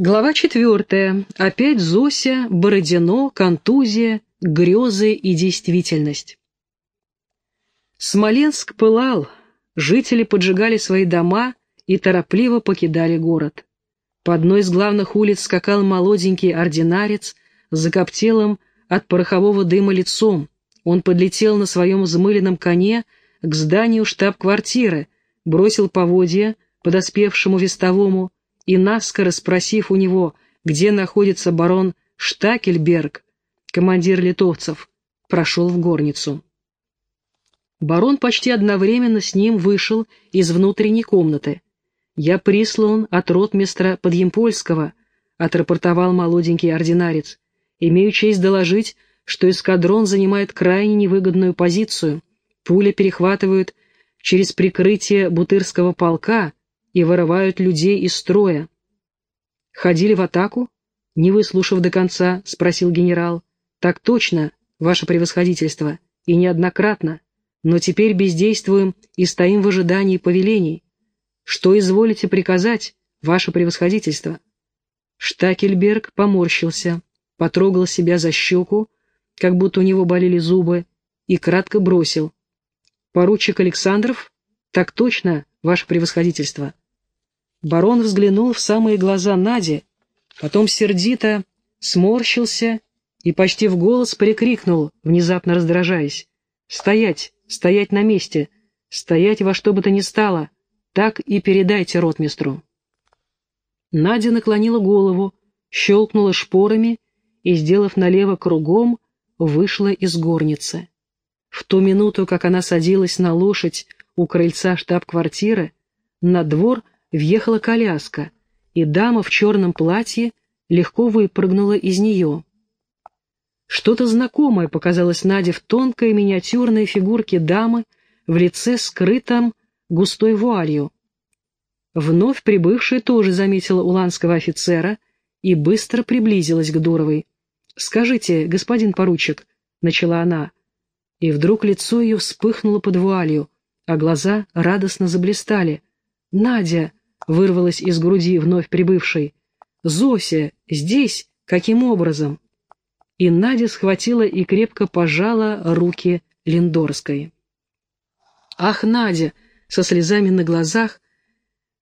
Глава четвертая. Опять Зося, Бородино, контузия, грезы и действительность. Смоленск пылал, жители поджигали свои дома и торопливо покидали город. По одной из главных улиц скакал молоденький ординарец с закоптелым от порохового дыма лицом. Он подлетел на своем взмыленном коне к зданию штаб-квартиры, бросил поводья подоспевшему вестовому, и, наскоро спросив у него, где находится барон Штакельберг, командир литовцев, прошел в горницу. Барон почти одновременно с ним вышел из внутренней комнаты. «Я прислан от ротмистра Подъемпольского», — отрапортовал молоденький ординарец. «Имею честь доложить, что эскадрон занимает крайне невыгодную позицию. Пули перехватывают через прикрытие Бутырского полка, и вырывают людей из строя. Ходили в атаку? Не выслушав до конца, спросил генерал. Так точно, ваше превосходительство, и неоднократно. Но теперь бездействуем и стоим в ожидании повелений. Что изволите приказать, ваше превосходительство? Штакельберг поморщился, потрогал себя за щеку, как будто у него болели зубы, и кратко бросил. «Поручик Александров? Так точно, ваше превосходительство». Барон взглянул в самые глаза Нади, потом сердито сморщился и почти в голос прикрикнул, внезапно раздражаясь. «Стоять! Стоять на месте! Стоять во что бы то ни стало! Так и передайте ротмистру!» Надя наклонила голову, щелкнула шпорами и, сделав налево кругом, вышла из горницы. В ту минуту, как она садилась на лошадь у крыльца штаб-квартиры, на двор — въехала коляска, и дама в черном платье легко выпрыгнула из нее. Что-то знакомое показалось Наде в тонкой миниатюрной фигурке дамы в лице скрытом густой вуалью. Вновь прибывшая тоже заметила уланского офицера и быстро приблизилась к Дуровой. «Скажите, господин поручик», — начала она, и вдруг лицо ее вспыхнуло под вуалью, а глаза радостно заблистали. «Надя!» Вырвалось из груди вновь прибывшей. «Зося! Здесь? Каким образом?» И Надя схватила и крепко пожала руки Линдорской. «Ах, Надя!» — со слезами на глазах,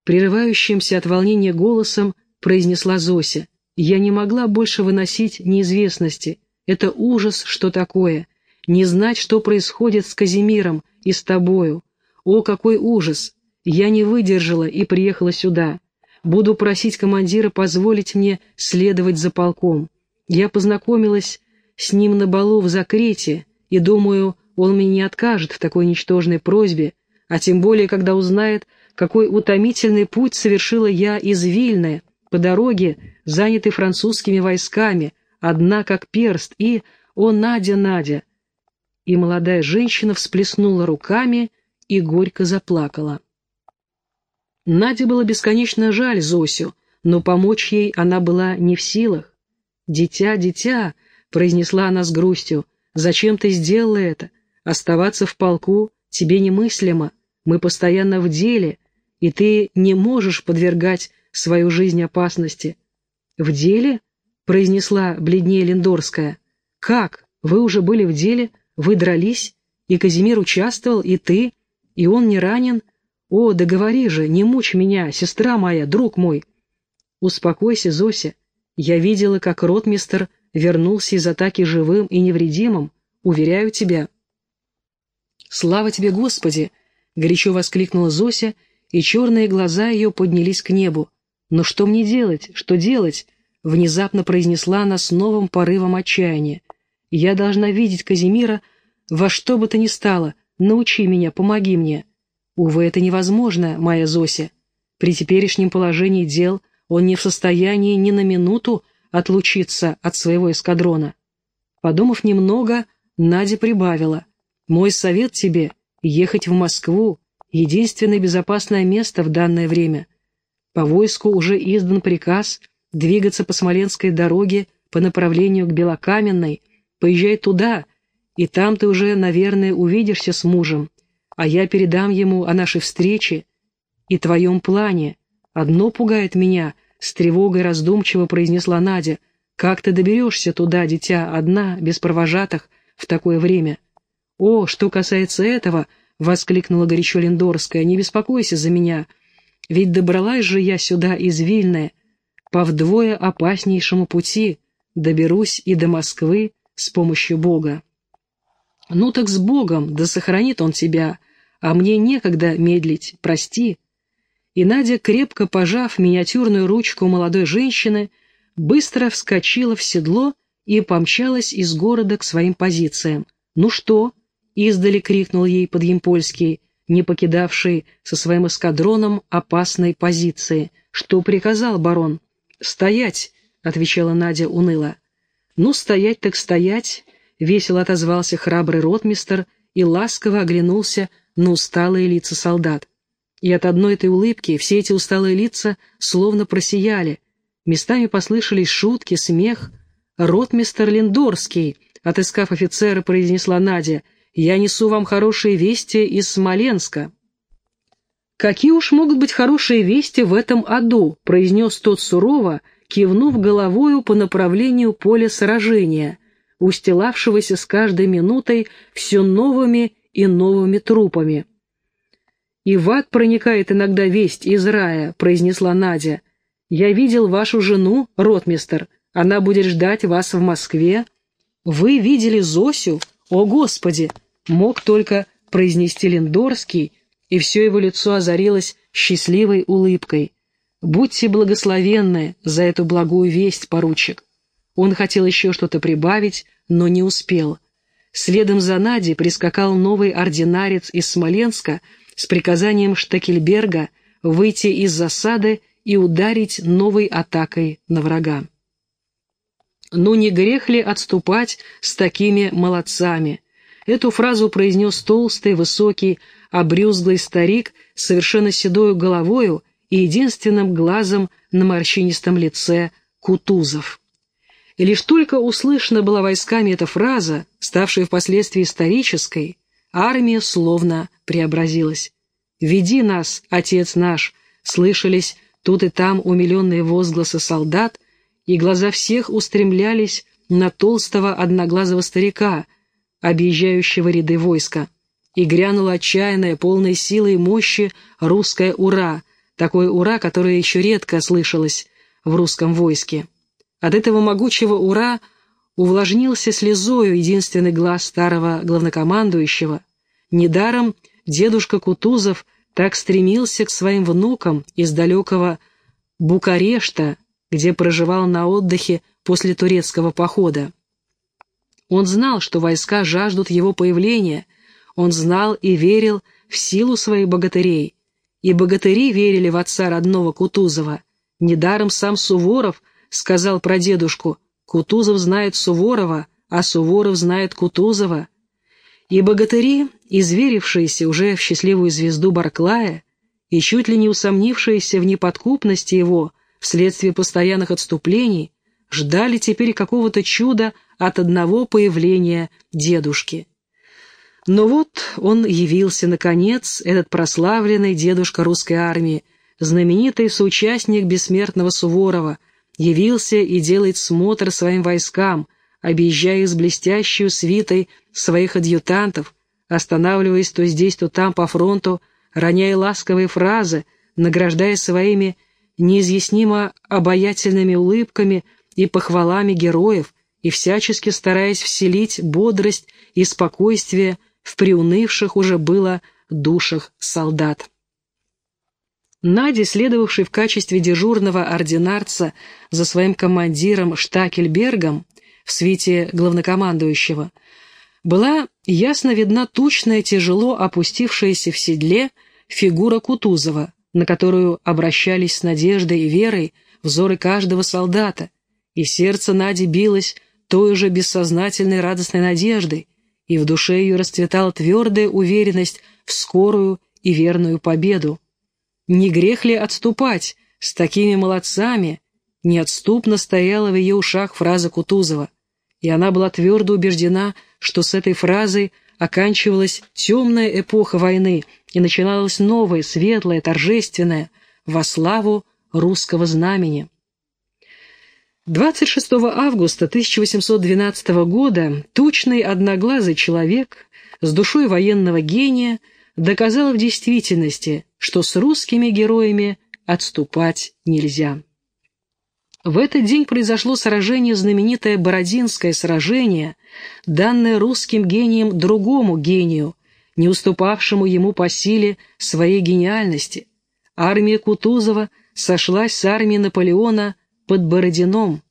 прерывающимся от волнения голосом, произнесла Зося. «Я не могла больше выносить неизвестности. Это ужас, что такое. Не знать, что происходит с Казимиром и с тобою. О, какой ужас! Я не выдержала и приехала сюда. Буду просить командира позволить мне следовать за полком. Я познакомилась с ним на балу в Закрете, и думаю, он мне не откажет в такой ничтожной просьбе, а тем более, когда узнает, какой утомительный путь совершила я из Вильны, по дороге, занятой французскими войсками, одна как перст, и «О, Надя, Надя!» И молодая женщина всплеснула руками и горько заплакала. Наде было бесконечно жаль Зосю, но помочь ей она была не в силах. «Дитя, дитя!» — произнесла она с грустью. «Зачем ты сделала это? Оставаться в полку тебе немыслимо. Мы постоянно в деле, и ты не можешь подвергать свою жизнь опасности». «В деле?» — произнесла бледнее Лендорская. «Как? Вы уже были в деле? Вы дрались? И Казимир участвовал, и ты? И он не ранен?» «О, да же, не мучь меня, сестра моя, друг мой!» «Успокойся, Зося. Я видела, как ротмистер вернулся из атаки живым и невредимым. Уверяю тебя». «Слава тебе, Господи!» — горячо воскликнула Зося, и черные глаза ее поднялись к небу. «Но что мне делать? Что делать?» — внезапно произнесла она с новым порывом отчаяния. «Я должна видеть Казимира во что бы то ни стало. Научи меня, помоги мне». Увы, это невозможно, моя Зося. При теперешнем положении дел он не в состоянии ни на минуту отлучиться от своего эскадрона. Подумав немного, Надя прибавила. «Мой совет тебе — ехать в Москву, единственное безопасное место в данное время. По войску уже издан приказ двигаться по Смоленской дороге по направлению к Белокаменной. Поезжай туда, и там ты уже, наверное, увидишься с мужем а я передам ему о нашей встрече и твоем плане. Одно пугает меня, — с тревогой раздумчиво произнесла Надя. «Как ты доберешься туда, дитя, одна, без провожатых, в такое время?» «О, что касается этого», — воскликнула горячо Лендорская, — «не беспокойся за меня, ведь добралась же я сюда из Вильны, по вдвое опаснейшему пути, доберусь и до Москвы с помощью Бога». «Ну так с Богом, да сохранит Он тебя, а мне некогда медлить, прости». И Надя, крепко пожав миниатюрную ручку молодой женщины, быстро вскочила в седло и помчалась из города к своим позициям. «Ну что?» — издали крикнул ей Подъемпольский, не покидавший со своим эскадроном опасной позиции. «Что приказал барон?» «Стоять!» — отвечала Надя уныло. «Ну, стоять так стоять!» — весело отозвался храбрый ротмистер и ласково оглянулся на усталые лица солдат. И от одной этой улыбки все эти усталые лица словно просияли. Местами послышались шутки, смех. «Ротмистер Линдорский!» — отыскав офицера, произнесла Надя. «Я несу вам хорошие вести из Смоленска». «Какие уж могут быть хорошие вести в этом аду?» — произнес тот сурово, кивнув головою по направлению поля сражения — устилавшегося с каждой минутой все новыми и новыми трупами. «И в ад проникает иногда весть из рая», — произнесла Надя. «Я видел вашу жену, ротмистер. Она будет ждать вас в Москве». «Вы видели Зосю? О, Господи!» — мог только произнести Лендорский, и все его лицо озарилось счастливой улыбкой. «Будьте благословенны за эту благую весть, поручик. Он хотел еще что-то прибавить, но не успел. Следом за Надей прискакал новый ординарец из Смоленска с приказанием Штекельберга выйти из засады и ударить новой атакой на врага. «Ну не грех ли отступать с такими молодцами?» Эту фразу произнес толстый, высокий, обрюзглый старик с совершенно седою головою и единственным глазом на морщинистом лице Кутузов. И лишь только услышана была войсками эта фраза, ставшая впоследствии исторической, армия словно преобразилась. «Веди нас, Отец наш!» слышались тут и там умиленные возгласы солдат, и глаза всех устремлялись на толстого одноглазого старика, объезжающего ряды войска. И грянула отчаянная, полная силы и мощи русское «Ура!», такое «Ура!», которое еще редко слышалось в русском войске. От этого могучего «Ура» увлажнился слезою единственный глаз старого главнокомандующего. Недаром дедушка Кутузов так стремился к своим внукам из далекого Букарешта, где проживал на отдыхе после турецкого похода. Он знал, что войска жаждут его появления, он знал и верил в силу своих богатырей, и богатыри верили в отца родного Кутузова. Недаром сам Суворов – сказал про дедушку, Кутузов знает Суворова, а Суворов знает Кутузова. И богатыри, изверившиеся уже в счастливую звезду Барклая и чуть ли не усомнившиеся в неподкупности его вследствие постоянных отступлений, ждали теперь какого-то чуда от одного появления дедушки. Но вот он явился, наконец, этот прославленный дедушка русской армии, знаменитый соучастник бессмертного Суворова, явился и делает смотр своим войскам, объезжая с блестящей свитой своих адъютантов, останавливаясь то здесь, то там по фронту, роняя ласковые фразы, награждая своими неизъяснимо обаятельными улыбками и похвалами героев, и всячески стараясь вселить бодрость и спокойствие в приунывших уже было душах солдат. Наде, следовавшей в качестве дежурного ординарца за своим командиром Штакельбергом в свите главнокомандующего, была ясно видна тучная, тяжело опустившаяся в седле фигура Кутузова, на которую обращались с надеждой и верой взоры каждого солдата, и сердце Нади билось той же бессознательной радостной надеждой, и в душе ее расцветала твердая уверенность в скорую и верную победу. Не грех ли отступать с такими молодцами? Неотступно стояла в ее ушах фраза Кутузова, и она была твердо убеждена, что с этой фразой оканчивалась темная эпоха войны и начиналась новая, светлая, торжественная, во славу русского знамени. 26 августа 1812 года тучный одноглазый человек с душой военного гения доказал в действительности, что с русскими героями отступать нельзя. В этот день произошло сражение, знаменитое Бородинское сражение, данное русским гением другому гению, не уступавшему ему по силе своей гениальности. Армия Кутузова сошлась с армией Наполеона под Бородином.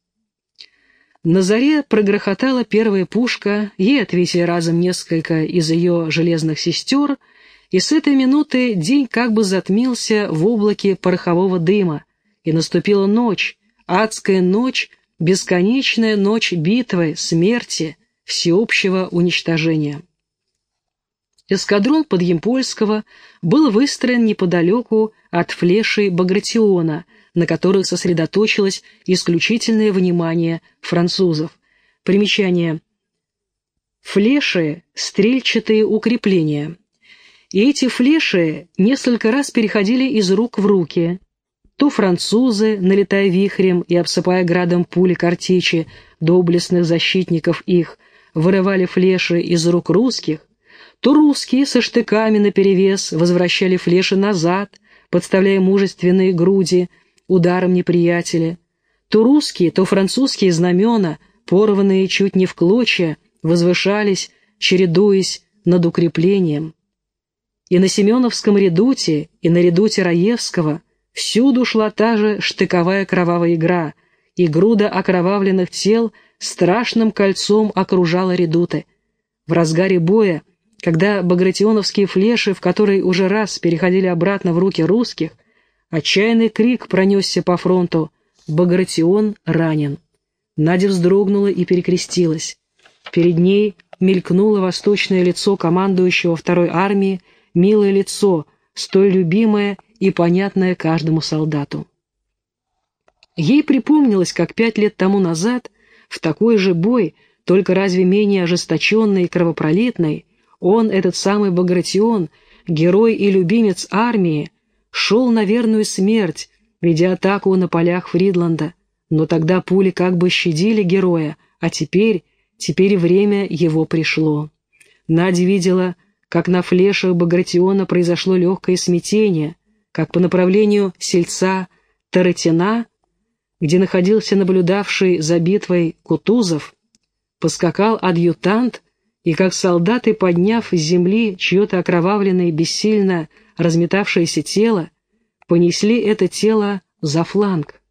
На заре прогрохотала первая пушка, ей ответили разом несколько из ее железных сестер, и с этой минуты день как бы затмился в облаке порохового дыма, и наступила ночь, адская ночь, бесконечная ночь битвы, смерти, всеобщего уничтожения. Эскадрон Подъемпольского был выстроен неподалеку от флешей Багратиона, на которых сосредоточилось исключительное внимание французов. Примечание. Флеши – стрельчатые укрепления. И эти флеши несколько раз переходили из рук в руки. То французы, налетая вихрем и обсыпая градом пули картечи доблестных защитников их, вырывали флеши из рук русских, то русские со штыками наперевес возвращали флеши назад, подставляя мужественные груди ударом неприятеля, то русские, то французские знамена, порванные чуть не в клочья, возвышались, чередуясь над укреплением. И на Семеновском редуте, и на редуте Раевского всюду шла та же штыковая кровавая игра, и груда окровавленных тел страшным кольцом окружала редуты. В разгаре боя когда багратионовские флеши, в которые уже раз переходили обратно в руки русских, отчаянный крик пронесся по фронту «Багратион ранен». Надя вздрогнула и перекрестилась. Перед ней мелькнуло восточное лицо командующего второй армии, милое лицо, столь любимое и понятное каждому солдату. Ей припомнилось, как пять лет тому назад в такой же бой, только разве менее ожесточенный и кровопролитный, он, этот самый Багратион, герой и любимец армии, шел на верную смерть, ведя атаку на полях Фридланда. Но тогда пули как бы щадили героя, а теперь, теперь время его пришло. Надя видела, как на флешах Багратиона произошло легкое смятение, как по направлению сельца Таратина, где находился наблюдавший за битвой Кутузов, поскакал адъютант и как солдаты, подняв с земли чье-то окровавленное, бессильно разметавшееся тело, понесли это тело за фланг.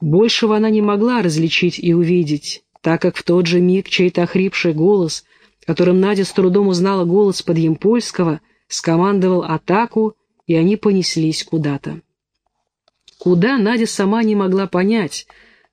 Большего она не могла различить и увидеть, так как в тот же миг чей-то охрипший голос, которым Надя с трудом узнала голос Подъемпольского, скомандовал атаку, и они понеслись куда-то. Куда Надя сама не могла понять,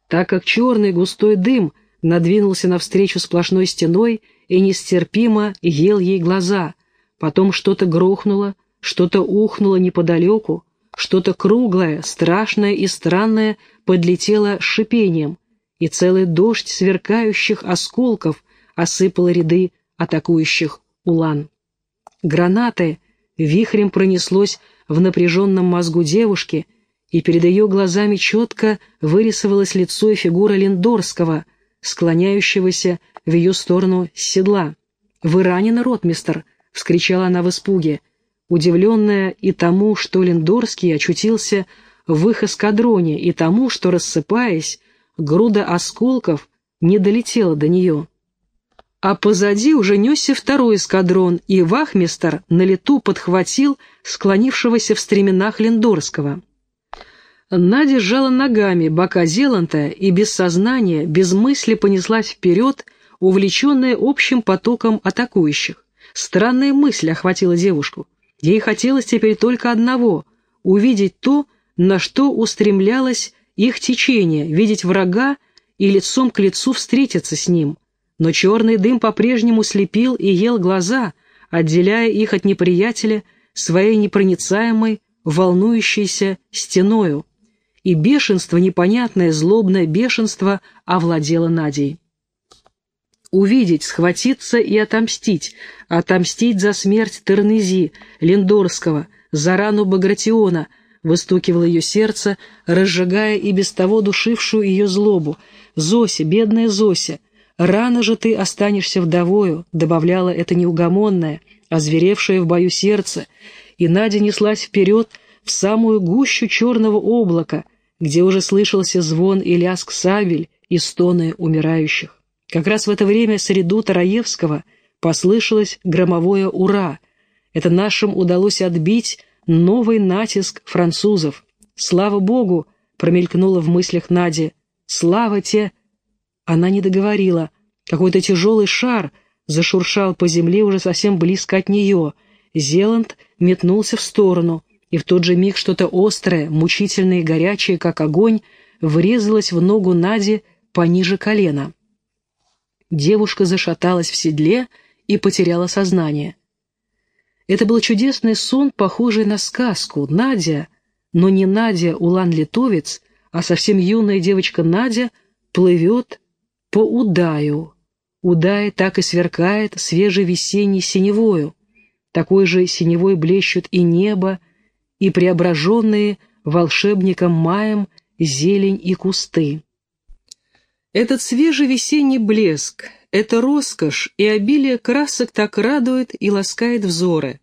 так как черный густой дым надвинулся навстречу сплошной стеной и нестерпимо ел ей глаза. Потом что-то грохнуло, что-то ухнуло неподалеку, что-то круглое, страшное и странное подлетело шипением, и целый дождь сверкающих осколков осыпал ряды атакующих улан. Гранаты вихрем пронеслось в напряженном мозгу девушки, и перед ее глазами четко вырисовалось лицо и фигура Линдорского, склоняющегося в ее сторону седла. «Вы ранены, ротмистер?» — вскричала она в испуге, удивленная и тому, что Лендорский очутился в их эскадроне, и тому, что, рассыпаясь, груда осколков не долетела до нее. А позади уже несся второй эскадрон, и вахмистер на лету подхватил склонившегося в стременах Лендорского. Надя сжала ногами бока Зеланта и без сознания, без мысли понеслась вперед, увлеченная общим потоком атакующих. Странная мысль охватила девушку. Ей хотелось теперь только одного — увидеть то, на что устремлялось их течение, видеть врага и лицом к лицу встретиться с ним. Но черный дым по-прежнему слепил и ел глаза, отделяя их от неприятеля своей непроницаемой, волнующейся стеною. И бешенство, непонятное, злобное бешенство овладело Надей увидеть, схватиться и отомстить, отомстить за смерть Тернези, Лендорского, за рану Багратиона, выстукивало ее сердце, разжигая и без того душившую ее злобу. «Зося, бедная Зося, рано же ты останешься вдовою», добавляла это неугомонное, озверевшее в бою сердце, и Надя неслась вперед в самую гущу черного облака, где уже слышался звон и лязг сабель и стоны умирающих. Как раз в это время среду Тараевского послышалось громовое «Ура!». Это нашим удалось отбить новый натиск французов. «Слава Богу!» — промелькнуло в мыслях Нади. «Слава те!» Она не договорила. Какой-то тяжелый шар зашуршал по земле уже совсем близко от нее. Зеланд метнулся в сторону, и в тот же миг что-то острое, мучительное и горячее, как огонь, врезалось в ногу Нади пониже колена. Девушка зашаталась в седле и потеряла сознание. Это был чудесный сон, похожий на сказку. Надя, но не Надя Улан-Литовец, а совсем юная девочка Надя плывет по Удаю. Удай так и сверкает свежей весенней синевою. Такой же синевой блещут и небо, и преображенные волшебником маем зелень и кусты. Этот свежий весенний блеск, эта роскошь и обилие красок так радует и ласкает взоры.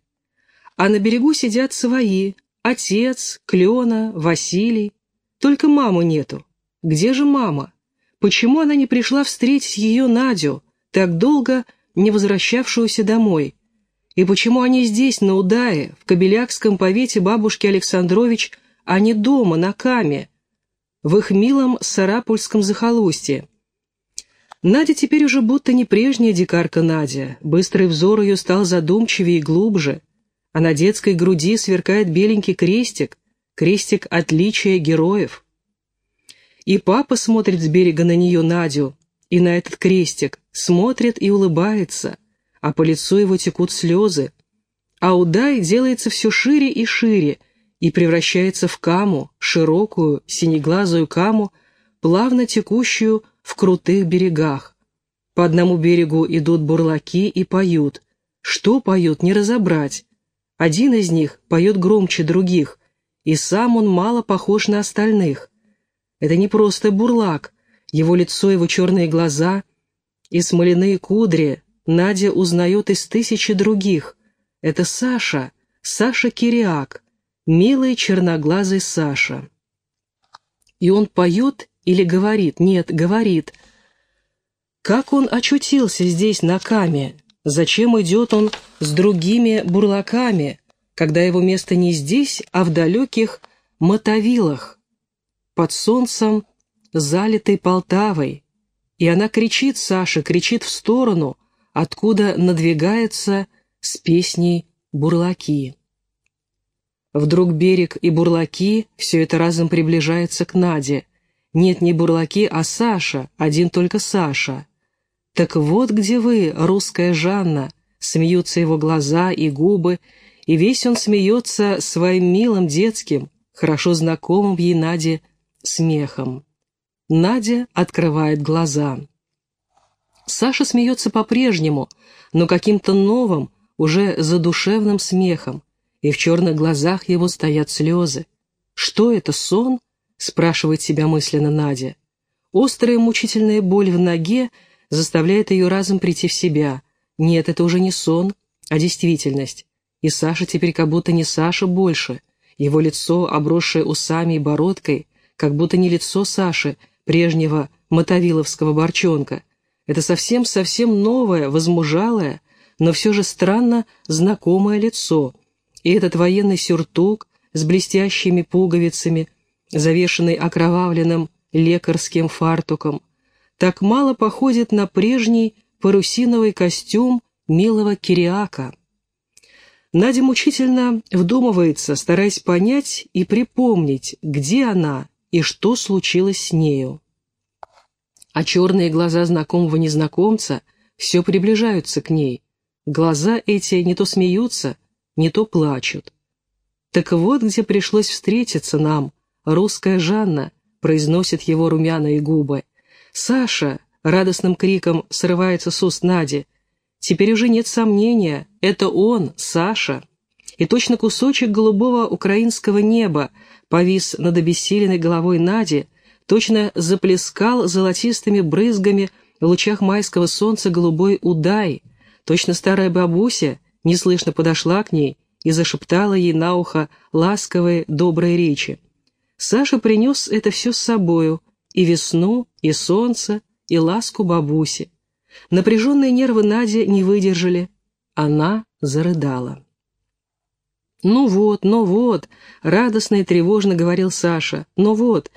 А на берегу сидят свои, отец, Клена, Василий. Только маму нету. Где же мама? Почему она не пришла встретить ее Надю, так долго не возвращавшуюся домой? И почему они здесь, на Удае, в Кобелякском повете бабушки Александрович, а не дома, на Каме, в их милом Сарапульском захолустье. Надя теперь уже будто не прежняя дикарка Надя, быстрый взор ее стал задумчивее и глубже, а на детской груди сверкает беленький крестик, крестик отличия героев. И папа смотрит с берега на нее, Надю, и на этот крестик, смотрит и улыбается, а по лицу его текут слезы. А Удай делается все шире и шире, и превращается в каму, широкую, синеглазую каму, плавно текущую в крутых берегах. По одному берегу идут бурлаки и поют. Что поют, не разобрать. Один из них поет громче других, и сам он мало похож на остальных. Это не просто бурлак, его лицо, его черные глаза и смоляные кудри Надя узнает из тысячи других. Это Саша, Саша Кириак, милый черноглазый Саша. И он поет или говорит? Нет, говорит. Как он очутился здесь, на Каме? Зачем идет он с другими бурлаками, когда его место не здесь, а в далеких Мотовилах, под солнцем, залитой Полтавой? И она кричит, Саша, кричит в сторону, откуда надвигается с песней бурлаки. Вдруг берег и бурлаки, все это разом приближается к Наде. Нет, не бурлаки, а Саша, один только Саша. Так вот где вы, русская Жанна, смеются его глаза и губы, и весь он смеется своим милым детским, хорошо знакомым ей Наде смехом. Надя открывает глаза. Саша смеется по-прежнему, но каким-то новым, уже задушевным смехом, и в черных глазах его стоят слезы. «Что это, сон?» — спрашивает себя мысленно Надя. Острая мучительная боль в ноге заставляет ее разом прийти в себя. Нет, это уже не сон, а действительность. И Саша теперь как будто не Саша больше. Его лицо, обросшее усами и бородкой, как будто не лицо Саши, прежнего мотовиловского борчонка. Это совсем-совсем новое, возмужалое, но все же странно знакомое лицо — и этот военный сюртук с блестящими пуговицами, завешенный окровавленным лекарским фартуком, так мало походит на прежний парусиновый костюм милого Кириака. Надя мучительно вдумывается, стараясь понять и припомнить, где она и что случилось с нею. А черные глаза знакомого незнакомца все приближаются к ней. Глаза эти не то смеются, не то плачут. Так вот, где пришлось встретиться нам, русская Жанна, произносит его румяные губы. Саша, радостным криком срывается с уст Нади. Теперь уже нет сомнения, это он, Саша. и точно кусочек голубого украинского неба повис над обессиленной головой Нади, точно заплескал золотистыми брызгами в лучах майского солнца голубой удай, точно старая бабуся неслышно подошла к ней и зашептала ей на ухо ласковые добрые речи. Саша принес это все с собою, и весну, и солнце, и ласку бабуси. Напряженные нервы Нади не выдержали. Она зарыдала. «Ну вот, ну вот», — радостно и тревожно говорил Саша, «ну вот,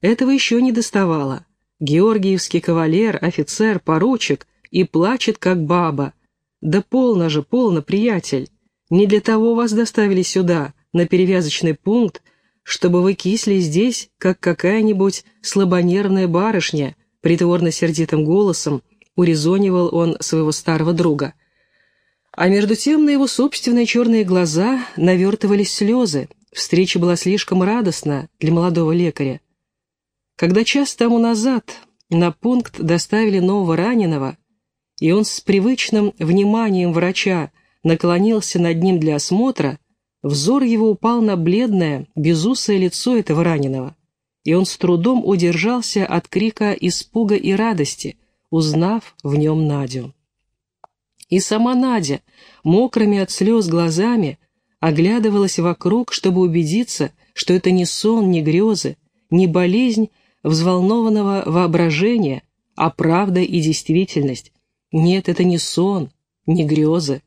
этого еще не доставало. Георгиевский кавалер, офицер, поручик и плачет, как баба. Да полно же, полно, приятель. Не для того вас доставили сюда, на перевязочный пункт, чтобы вы кисли здесь, как какая-нибудь слабонервная барышня», притворно-сердитым голосом урезонивал он своего старого друга. А между тем на его собственные черные глаза навертывались слезы. Встреча была слишком радостна для молодого лекаря. Когда час тому назад на пункт доставили нового раненого, и он с привычным вниманием врача наклонился над ним для осмотра, взор его упал на бледное, безусое лицо этого раненого, и он с трудом удержался от крика испуга и радости, узнав в нем Надю. И сама Надя, мокрыми от слез глазами, оглядывалась вокруг, чтобы убедиться, что это не сон, не грезы, не болезнь взволнованного воображения, а правда и действительность. Нет, это не сон, не грезы.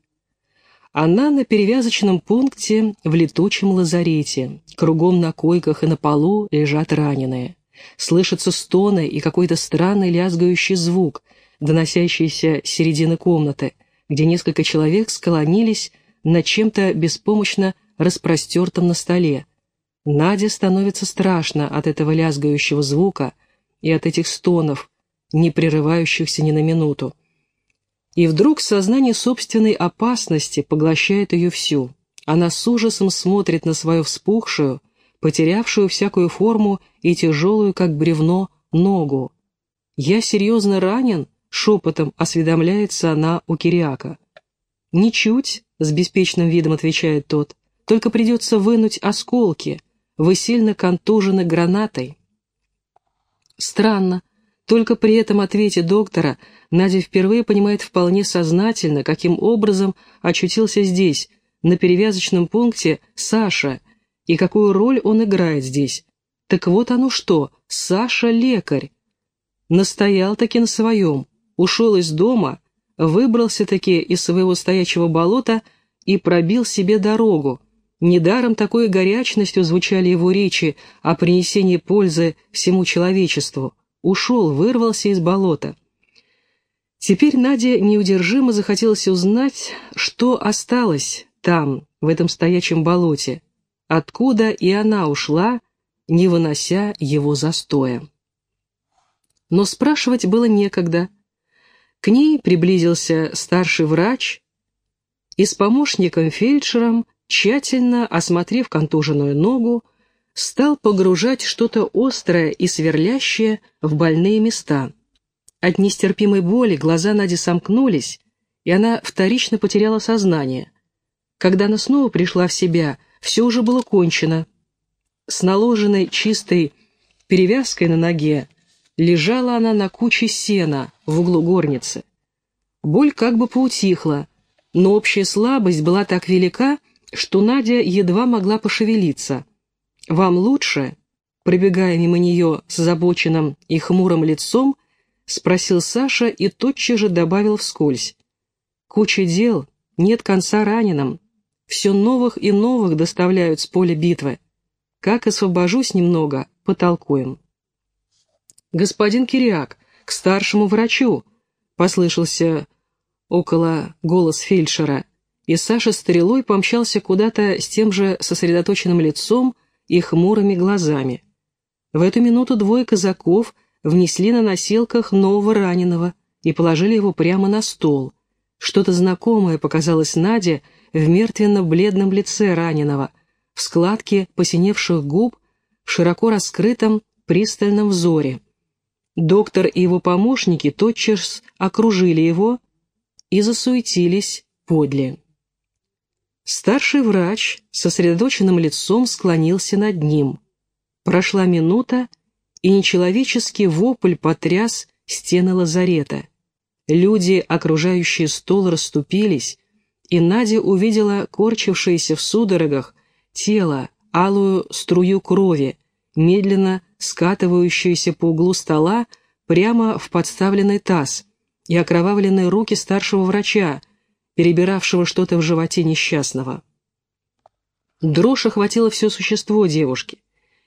Она на перевязочном пункте в летучем лазарете. Кругом на койках и на полу лежат раненые. Слышатся стоны и какой-то странный лязгающий звук, доносящийся с середины комнаты, где несколько человек склонились над чем-то беспомощно распростертым на столе. Наде становится страшно от этого лязгающего звука и от этих стонов, не прерывающихся ни на минуту. И вдруг сознание собственной опасности поглощает ее всю. Она с ужасом смотрит на свою вспухшую, потерявшую всякую форму и тяжелую, как бревно, ногу. «Я серьезно ранен?» Шепотом осведомляется она у Кириака. «Ничуть», — с беспечным видом отвечает тот, «только придется вынуть осколки. Вы сильно контужены гранатой». Странно. Только при этом ответе доктора Надя впервые понимает вполне сознательно, каким образом очутился здесь, на перевязочном пункте, Саша, и какую роль он играет здесь. Так вот оно что, Саша лекарь. Настоял таки на своем, ушел из дома, выбрался-таки из своего стоячего болота и пробил себе дорогу. Недаром такой горячностью звучали его речи о принесении пользы всему человечеству. Ушел, вырвался из болота. Теперь Наде неудержимо захотелось узнать, что осталось там, в этом стоячем болоте, откуда и она ушла, не вынося его застоя. Но спрашивать было некогда — к ней приблизился старший врач и с помощником-фельдшером, тщательно осмотрев контуженную ногу, стал погружать что-то острое и сверлящее в больные места. От нестерпимой боли глаза Нади сомкнулись, и она вторично потеряла сознание. Когда она снова пришла в себя, все уже было кончено. С наложенной чистой перевязкой на ноге лежала она на куче сена в углу горницы. Боль как бы поутихла, но общая слабость была так велика, что Надя едва могла пошевелиться. «Вам лучше?» Пробегая мимо нее с озабоченным и хмурым лицом, спросил Саша и тотчас же добавил вскользь. «Куча дел, нет конца раненым. Все новых и новых доставляют с поля битвы. Как освобожусь немного, потолкуем». «Господин Кириак, к старшему врачу!» — послышался около голос фельдшера, и Саша стрелой помчался куда-то с тем же сосредоточенным лицом и хмурыми глазами. В эту минуту двое казаков внесли на носилках нового раненого и положили его прямо на стол. Что-то знакомое показалось Наде в мертвенно-бледном лице раненого, в складке посиневших губ, в широко раскрытом пристальном взоре. Доктор и его помощники тотчас окружили его и засуетились подле. Старший врач сосредоточенным лицом склонился над ним. Прошла минута, и нечеловеческий вопль потряс стены лазарета. Люди, окружающие стол, расступились, и Надя увидела корчившееся в судорогах тело, алую струю крови, медленно скатывающуюся по углу стола прямо в подставленный таз, и окровавленные руки старшего врача, перебиравшего что-то в животе несчастного. Дрожь охватила все существо девушки.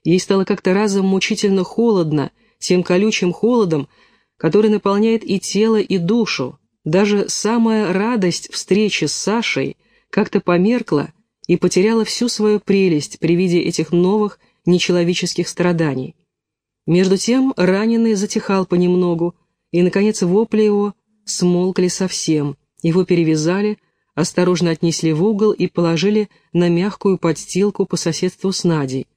Ей стало как-то разом мучительно холодно, тем колючим холодом, который наполняет и тело, и душу. Даже самая радость встречи с Сашей как-то померкла и потеряла всю свою прелесть при виде этих новых нечеловеческих страданий. Между тем раненый затихал понемногу, и, наконец, вопли его смолкли совсем. Его перевязали, осторожно отнесли в угол и положили на мягкую подстилку по соседству с Надей.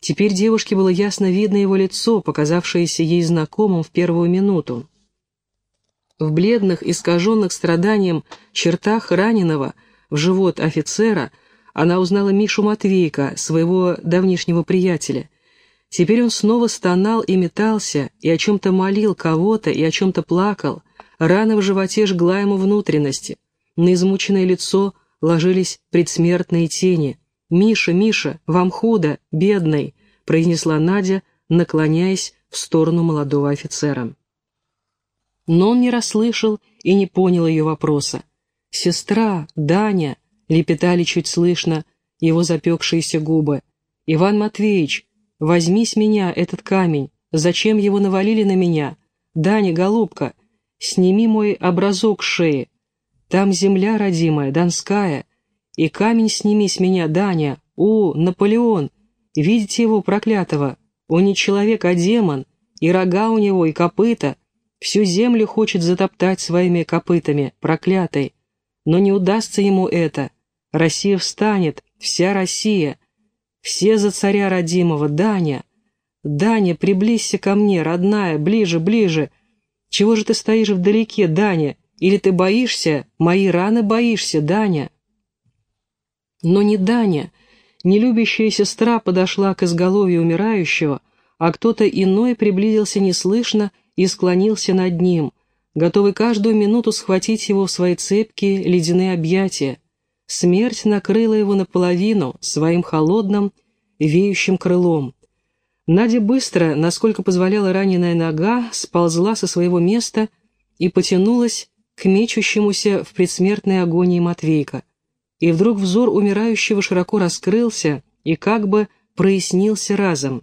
Теперь девушке было ясно видно его лицо, показавшееся ей знакомым в первую минуту. В бледных, искаженных страданием чертах раненого в живот офицера она узнала Мишу Матвейка, своего давнишнего приятеля. Теперь он снова стонал и метался, и о чем-то молил кого-то, и о чем-то плакал. Рана в животе жгла ему внутренности. На измученное лицо ложились предсмертные тени. «Миша, Миша, вам худо, бедный!» произнесла Надя, наклоняясь в сторону молодого офицера. Но он не расслышал и не понял ее вопроса. «Сестра, Даня!» лепетали чуть слышно его запекшиеся губы. «Иван Матвеевич, возьми с меня этот камень. Зачем его навалили на меня? Даня, голубка, сними мой образок шеи. Там земля родимая, донская. И камень сними с меня, Даня. О, Наполеон! Видите его, проклятого? Он не человек, а демон. И рога у него, и копыта. Всю землю хочет затоптать своими копытами, проклятый. Но не удастся ему это. Россия встанет, вся Россия. Все за царя родимого, Даня. Даня, приблизься ко мне, родная, ближе, ближе. Чего же ты стоишь вдалеке, Даня? Или ты боишься, мои раны боишься, Даня? Но не Даня. Нелюбящая сестра подошла к изголовью умирающего, а кто-то иной приблизился неслышно и склонился над ним, готовый каждую минуту схватить его в свои цепкие ледяные объятия. Смерть накрыла его наполовину своим холодным, веющим крылом. Надя быстро, насколько позволяла раненая нога, сползла со своего места и потянулась к мечущемуся в предсмертной агонии Матвейка. И вдруг взор умирающего широко раскрылся и как бы прояснился разом.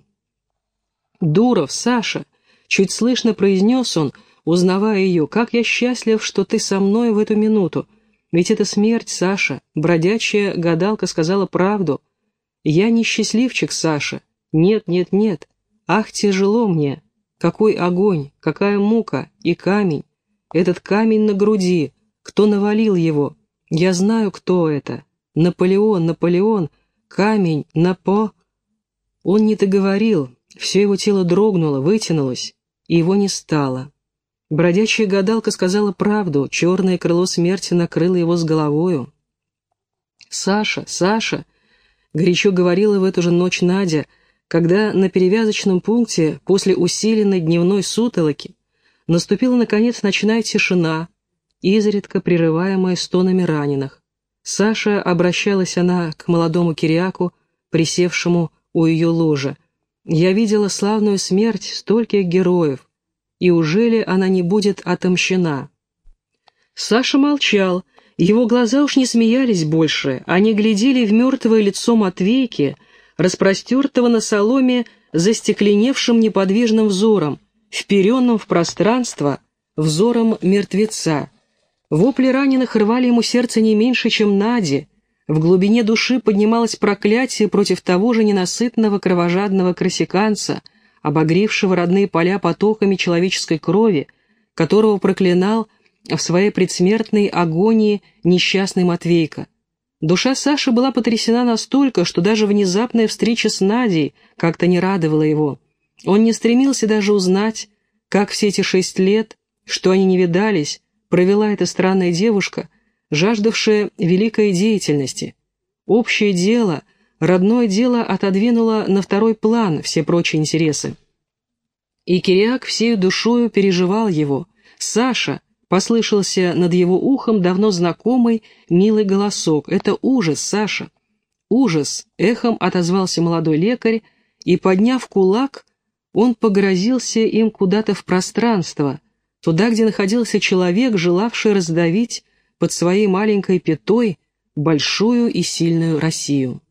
«Дуров, Саша!» — чуть слышно произнес он, узнавая ее, «как я счастлив, что ты со мной в эту минуту! Ведь это смерть, Саша. Бродячая гадалка сказала правду. Я не счастливчик, Саша. Нет, нет, нет. Ах, тяжело мне. Какой огонь, какая мука и камень. Этот камень на груди. Кто навалил его? Я знаю, кто это. Наполеон, Наполеон. Камень, Напо. Он не договорил. Все его тело дрогнуло, вытянулось, и его не стало. Бродячая гадалка сказала правду, черное крыло смерти накрыло его с головою. «Саша, Саша!» — горячо говорила в эту же ночь Надя, когда на перевязочном пункте после усиленной дневной сутолоки наступила, наконец, ночная тишина, изредка прерываемая стонами раненых. Саша обращалась она к молодому Кириаку, присевшему у ее ложа. «Я видела славную смерть стольких героев, и ужели она не будет отомщена? Саша молчал, его глаза уж не смеялись больше, они глядели в мертвое лицо Матвейки, распростертого на соломе застекленевшим неподвижным взором, вперенным в пространство, взором мертвеца. Вопли раненых рвали ему сердце не меньше, чем Наде, в глубине души поднималось проклятие против того же ненасытного кровожадного красиканца — обогревшего родные поля потоками человеческой крови, которого проклинал в своей предсмертной агонии несчастный Матвейка. Душа Саши была потрясена настолько, что даже внезапная встреча с Надей как-то не радовала его. Он не стремился даже узнать, как все эти шесть лет, что они не видались, провела эта странная девушка, жаждавшая великой деятельности, Общее дело, родное дело отодвинуло на второй план все прочие интересы. И Кириак всею душою переживал его. «Саша!» — послышался над его ухом давно знакомый милый голосок. «Это ужас, Саша!» «Ужас!» — эхом отозвался молодой лекарь, и, подняв кулак, он погрозился им куда-то в пространство, туда, где находился человек, желавший раздавить под своей маленькой пятой большую и сильную Россию.